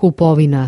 kupovina.